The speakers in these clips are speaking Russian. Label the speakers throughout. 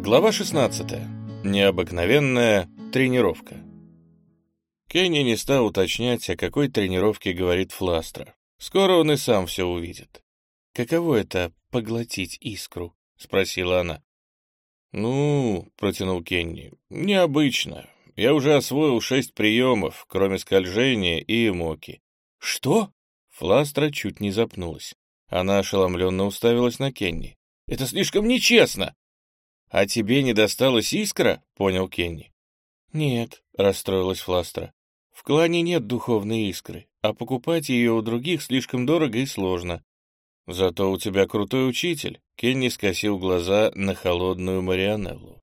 Speaker 1: Глава 16. Необыкновенная тренировка. Кенни не стал уточнять, о какой тренировке говорит Фластра. Скоро он и сам все увидит. «Каково это — поглотить искру?» — спросила она. «Ну, — протянул Кенни, — необычно. Я уже освоил шесть приемов, кроме скольжения и эмоки». «Что?» Фластра чуть не запнулась. Она ошеломленно уставилась на Кенни. «Это слишком нечестно!» «А тебе не досталась искра?» — понял Кенни. «Нет», — расстроилась Фластра. «В клане нет духовной искры, а покупать ее у других слишком дорого и сложно. Зато у тебя крутой учитель», — Кенни скосил глаза на холодную Марианеллу.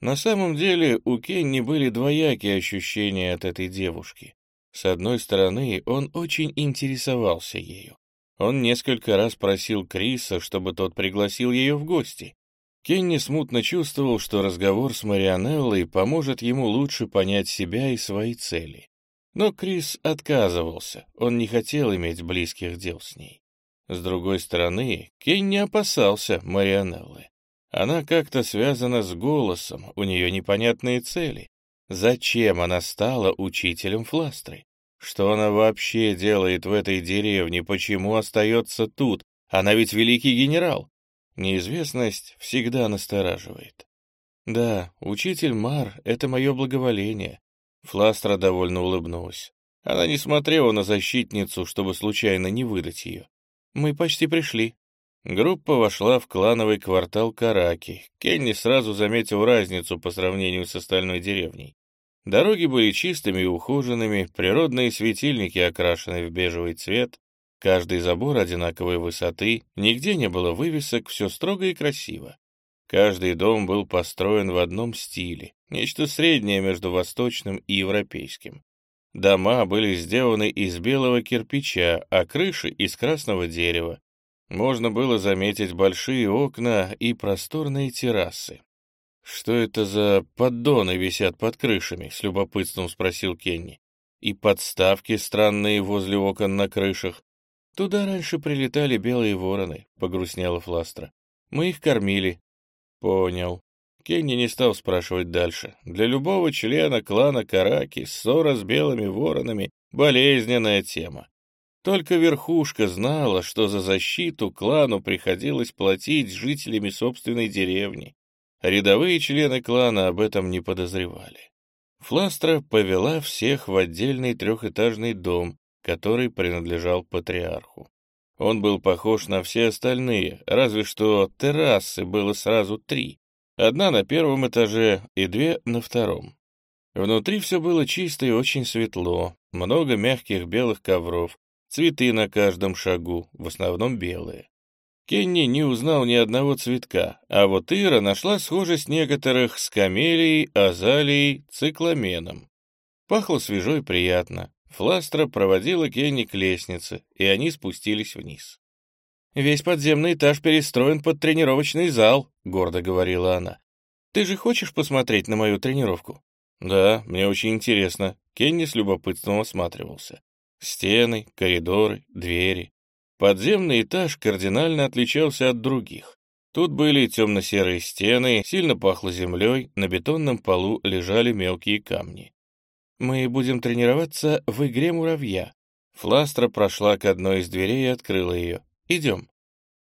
Speaker 1: На самом деле у Кенни были двоякие ощущения от этой девушки. С одной стороны, он очень интересовался ею. Он несколько раз просил Криса, чтобы тот пригласил ее в гости. Кенни смутно чувствовал, что разговор с Марианеллой поможет ему лучше понять себя и свои цели. Но Крис отказывался, он не хотел иметь близких дел с ней. С другой стороны, Кенни опасался Марианеллы. Она как-то связана с голосом, у нее непонятные цели. Зачем она стала учителем Фластры? Что она вообще делает в этой деревне, почему остается тут? Она ведь великий генерал. Неизвестность всегда настораживает. Да, учитель Мар — это мое благоволение. Фластра довольно улыбнулась. Она не смотрела на защитницу, чтобы случайно не выдать ее. Мы почти пришли. Группа вошла в клановый квартал Караки. Кенни сразу заметил разницу по сравнению с остальной деревней. Дороги были чистыми и ухоженными, природные светильники окрашены в бежевый цвет, Каждый забор одинаковой высоты, нигде не было вывесок, все строго и красиво. Каждый дом был построен в одном стиле, нечто среднее между восточным и европейским. Дома были сделаны из белого кирпича, а крыши — из красного дерева. Можно было заметить большие окна и просторные террасы. «Что это за поддоны висят под крышами?» — с любопытством спросил Кенни. «И подставки странные возле окон на крышах. «Туда раньше прилетали белые вороны», — погрустнела Фластра. «Мы их кормили». «Понял». Кенни не стал спрашивать дальше. Для любого члена клана Караки ссора с белыми воронами — болезненная тема. Только верхушка знала, что за защиту клану приходилось платить жителями собственной деревни. Рядовые члены клана об этом не подозревали. Фластра повела всех в отдельный трехэтажный дом, который принадлежал патриарху. Он был похож на все остальные, разве что террасы было сразу три. Одна на первом этаже и две на втором. Внутри все было чисто и очень светло, много мягких белых ковров, цветы на каждом шагу, в основном белые. Кенни не узнал ни одного цветка, а вот Ира нашла схожесть некоторых с камелией, азалией, цикламеном. Пахло свежо и приятно, Фластра проводила Кенни к лестнице, и они спустились вниз. «Весь подземный этаж перестроен под тренировочный зал», — гордо говорила она. «Ты же хочешь посмотреть на мою тренировку?» «Да, мне очень интересно». Кенни с любопытством осматривался. Стены, коридоры, двери. Подземный этаж кардинально отличался от других. Тут были темно-серые стены, сильно пахло землей, на бетонном полу лежали мелкие камни. Мы будем тренироваться в игре муравья. Фластра прошла к одной из дверей и открыла ее. Идем.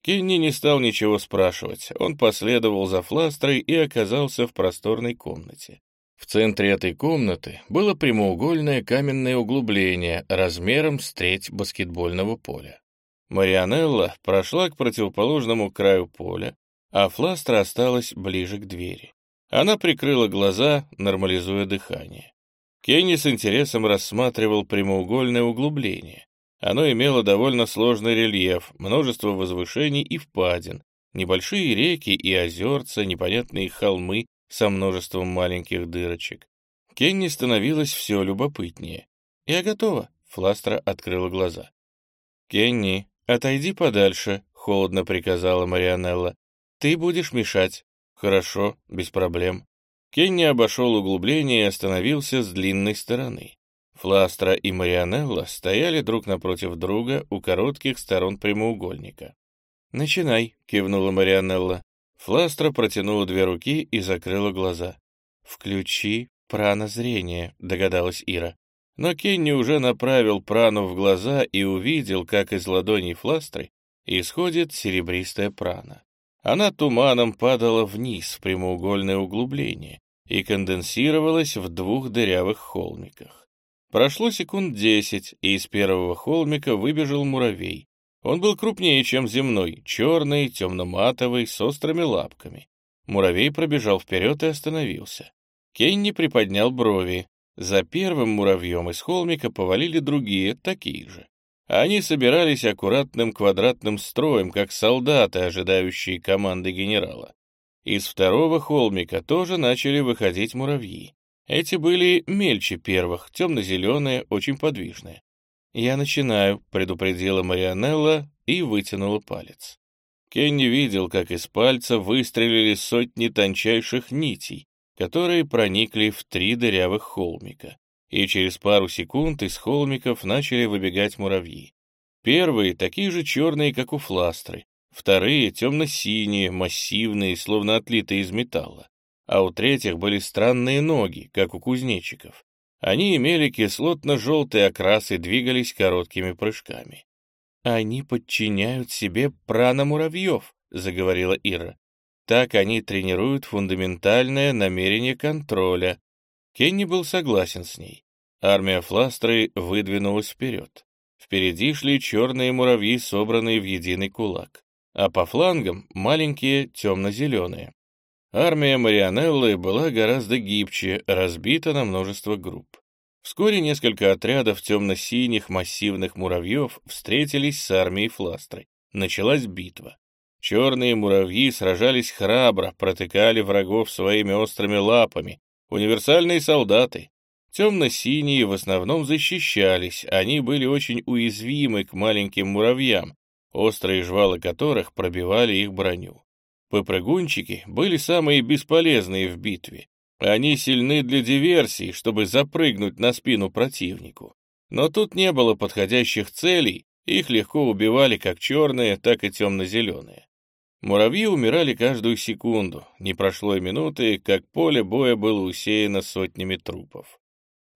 Speaker 1: Кенни не стал ничего спрашивать. Он последовал за Фластрой и оказался в просторной комнате. В центре этой комнаты было прямоугольное каменное углубление размером с треть баскетбольного поля. Марианелла прошла к противоположному краю поля, а Фластра осталась ближе к двери. Она прикрыла глаза, нормализуя дыхание. Кенни с интересом рассматривал прямоугольное углубление. Оно имело довольно сложный рельеф, множество возвышений и впадин, небольшие реки и озерца, непонятные холмы со множеством маленьких дырочек. Кенни становилось все любопытнее. «Я готова», — Фластра открыла глаза. «Кенни, отойди подальше», — холодно приказала Марианелла. «Ты будешь мешать». «Хорошо, без проблем». Кенни обошел углубление и остановился с длинной стороны. Фластра и Марианелла стояли друг напротив друга у коротких сторон прямоугольника. «Начинай», — кивнула Марианелла. Фластра протянула две руки и закрыла глаза. «Включи пранозрение», — догадалась Ира. Но Кенни уже направил прану в глаза и увидел, как из ладоней Фластры исходит серебристая прана. Она туманом падала вниз в прямоугольное углубление и конденсировалась в двух дырявых холмиках. Прошло секунд десять, и из первого холмика выбежал муравей. Он был крупнее, чем земной, черный, темно-матовый, с острыми лапками. Муравей пробежал вперед и остановился. Кенни приподнял брови. За первым муравьем из холмика повалили другие, такие же. Они собирались аккуратным квадратным строем, как солдаты, ожидающие команды генерала. Из второго холмика тоже начали выходить муравьи. Эти были мельче первых, темно-зеленые, очень подвижные. «Я начинаю», — предупредила Марианелла и вытянула палец. Кенни видел, как из пальца выстрелили сотни тончайших нитей, которые проникли в три дырявых холмика и через пару секунд из холмиков начали выбегать муравьи. Первые такие же черные, как у фластры, вторые темно-синие, массивные, словно отлитые из металла, а у третьих были странные ноги, как у кузнечиков. Они имели кислотно-желтый окрас и двигались короткими прыжками. «Они подчиняют себе прана-муравьев», — заговорила Ира. «Так они тренируют фундаментальное намерение контроля, Кенни был согласен с ней. Армия Фластры выдвинулась вперед. Впереди шли черные муравьи, собранные в единый кулак, а по флангам маленькие темно-зеленые. Армия Марианеллы была гораздо гибче, разбита на множество групп. Вскоре несколько отрядов темно-синих массивных муравьев встретились с армией Фластры. Началась битва. Черные муравьи сражались храбро, протыкали врагов своими острыми лапами, Универсальные солдаты. Темно-синие в основном защищались, они были очень уязвимы к маленьким муравьям, острые жвалы которых пробивали их броню. Попрыгунчики были самые бесполезные в битве. Они сильны для диверсий, чтобы запрыгнуть на спину противнику. Но тут не было подходящих целей, их легко убивали как черные, так и темно-зеленые. Муравьи умирали каждую секунду, не прошло и минуты, как поле боя было усеяно сотнями трупов.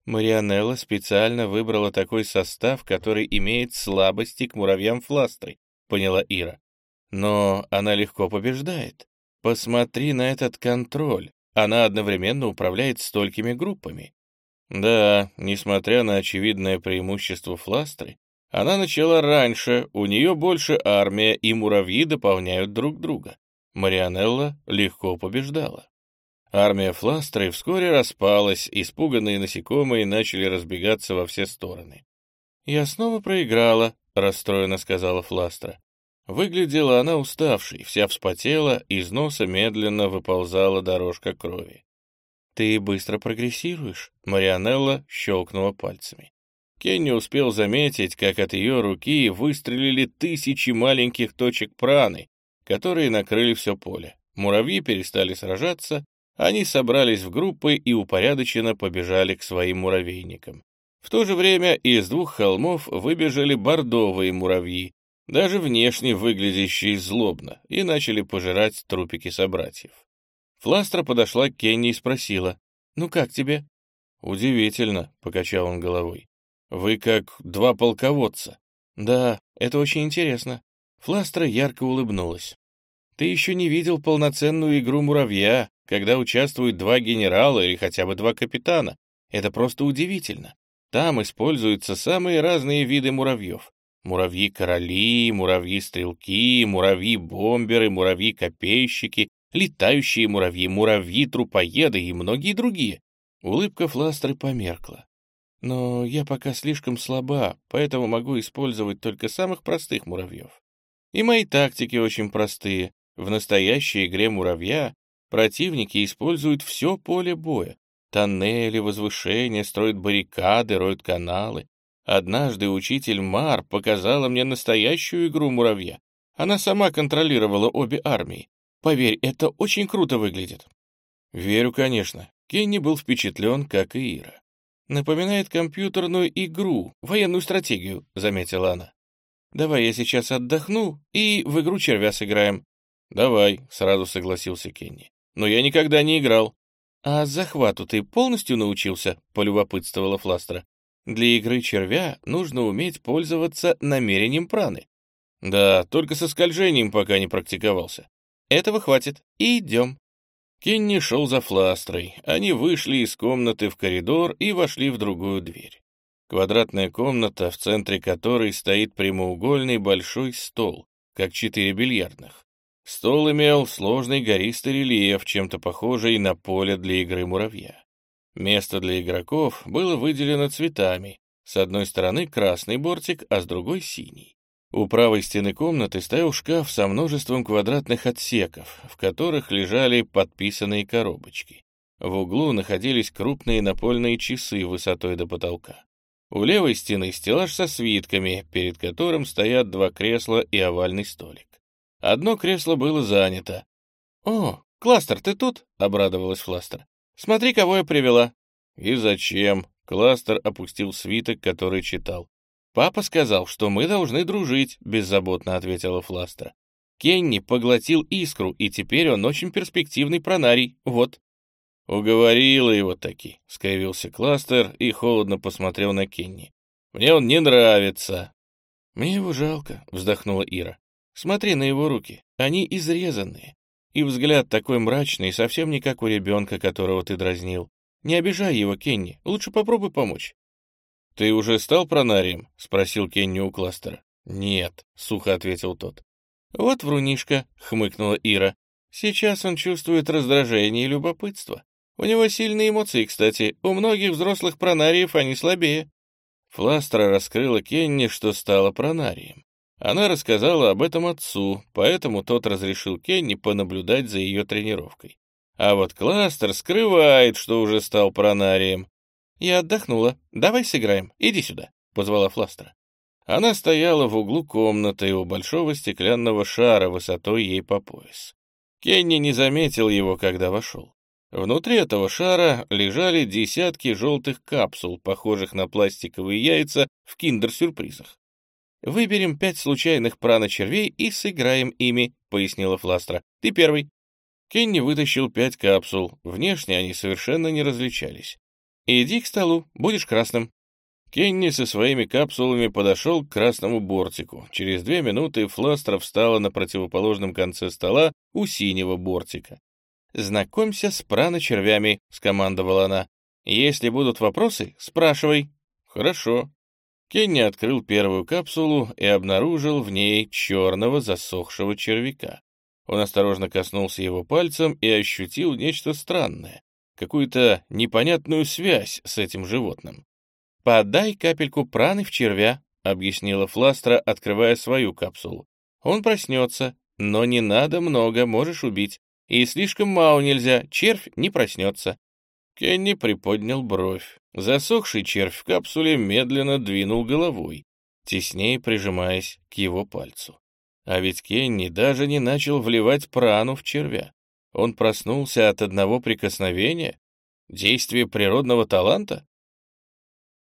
Speaker 1: Марианелла специально выбрала такой состав, который имеет слабости к муравьям фластры, поняла Ира. Но она легко побеждает. Посмотри на этот контроль. Она одновременно управляет столькими группами. Да, несмотря на очевидное преимущество фластры, она начала раньше, у нее больше армия, и муравьи дополняют друг друга. Марианелла легко побеждала. Армия Фластры вскоре распалась, испуганные насекомые начали разбегаться во все стороны. «Я снова проиграла», — расстроенно сказала Фластра. Выглядела она уставшей, вся вспотела, из носа медленно выползала дорожка крови. «Ты быстро прогрессируешь», — Марианелла щелкнула пальцами. Кенни успел заметить, как от ее руки выстрелили тысячи маленьких точек праны, которые накрыли все поле. Муравьи перестали сражаться, они собрались в группы и упорядоченно побежали к своим муравейникам. В то же время из двух холмов выбежали бордовые муравьи, даже внешне выглядящие злобно, и начали пожирать трупики собратьев. Фластра подошла к Кенни и спросила, «Ну как тебе?» «Удивительно», — покачал он головой. Вы как два полководца. Да, это очень интересно. Фластра ярко улыбнулась. Ты еще не видел полноценную игру муравья, когда участвуют два генерала или хотя бы два капитана. Это просто удивительно. Там используются самые разные виды муравьев. Муравьи-короли, муравьи-стрелки, муравьи-бомберы, муравьи-копейщики, летающие муравьи, муравьи-трупоеды и многие другие. Улыбка Фластры померкла. Но я пока слишком слаба, поэтому могу использовать только самых простых муравьев. И мои тактики очень простые. В настоящей игре муравья противники используют все поле боя. Тоннели, возвышения, строят баррикады, роют каналы. Однажды учитель Мар показала мне настоящую игру муравья. Она сама контролировала обе армии. Поверь, это очень круто выглядит. Верю, конечно. Кенни был впечатлен, как и Ира. «Напоминает компьютерную игру, военную стратегию», — заметила она. «Давай я сейчас отдохну и в игру червя сыграем. «Давай», — сразу согласился Кенни. «Но я никогда не играл».
Speaker 2: «А захвату ты полностью научился?» — полюбопытствовала Фластера. «Для игры червя нужно уметь пользоваться намерением праны».
Speaker 1: «Да, только со скольжением пока не практиковался».
Speaker 2: «Этого хватит. Идем».
Speaker 1: Кенни шел за Фластрой. Они вышли из комнаты в коридор и вошли в другую дверь. Квадратная комната, в центре которой стоит прямоугольный большой стол, как четыре бильярдных. Стол имел сложный гористый рельеф, чем-то похожий на поле для игры муравья. Место для игроков было выделено цветами. С одной стороны красный бортик, а с другой синий. У правой стены комнаты стоял шкаф со множеством квадратных отсеков, в которых лежали подписанные коробочки. В углу находились крупные напольные часы высотой до потолка. У левой стены стеллаж со свитками, перед которым стоят два кресла и овальный столик. Одно кресло было занято.
Speaker 2: «О, Кластер, ты тут?» — обрадовалась Фластер. «Смотри, кого я привела».
Speaker 1: «И зачем?» — Кластер опустил свиток, который читал.
Speaker 2: «Папа сказал, что мы должны дружить», — беззаботно ответила Фластер. «Кенни поглотил искру, и теперь он очень перспективный пронарий. Вот».
Speaker 1: «Уговорила его таки», — скривился Кластер и холодно посмотрел на Кенни. «Мне он не нравится».
Speaker 2: «Мне его жалко», — вздохнула Ира. Смотри на его руки, они изрезанные. И взгляд такой мрачный, совсем не как у ребенка, которого ты дразнил. Не обижай его, Кенни, лучше попробуй помочь.
Speaker 1: «Ты уже стал пронарием?» — спросил Кенни у кластера.
Speaker 2: «Нет», — сухо ответил тот. «Вот врунишка», — хмыкнула Ира. «Сейчас он чувствует раздражение и любопытство. У него сильные эмоции, кстати. У многих взрослых пронариев они слабее».
Speaker 1: Фластера раскрыла Кенни, что стала пронарием. Она рассказала об этом отцу, поэтому тот разрешил Кенни понаблюдать за ее тренировкой. А вот Кластер скрывает, что уже стал пронарием.
Speaker 2: «Я отдохнула. Давай сыграем. Иди сюда», — позвала Фластера.
Speaker 1: Она стояла в углу комнаты у большого стеклянного шара высотой ей по пояс. Кенни не заметил его, когда вошел. Внутри этого шара лежали десятки желтых капсул, похожих на пластиковые яйца в киндер-сюрпризах.
Speaker 2: «Выберем пять случайных прана-червей и сыграем ими», — пояснила Фластра. «Ты первый».
Speaker 1: Кенни вытащил пять капсул. Внешне они совершенно не различались.
Speaker 2: «Иди к столу, будешь красным».
Speaker 1: Кенни со своими капсулами подошел к красному бортику. Через две минуты Фластра встала на противоположном конце стола у синего бортика.
Speaker 2: «Знакомься с прана-червями», — скомандовала она. «Если будут вопросы, спрашивай».
Speaker 1: «Хорошо», Кенни открыл первую капсулу и обнаружил в ней черного засохшего червяка. Он осторожно коснулся его пальцем и ощутил нечто странное, какую-то непонятную связь с этим животным.
Speaker 2: «Подай капельку праны в червя», — объяснила Фластра, открывая свою капсулу. «Он проснется, но не надо много, можешь убить. И слишком мало нельзя, червь не проснется».
Speaker 1: Кенни приподнял бровь. Засохший червь в капсуле медленно двинул головой, теснее прижимаясь к его пальцу. А ведь Кенни даже не начал вливать прану в червя. Он проснулся от одного прикосновения? Действие природного таланта?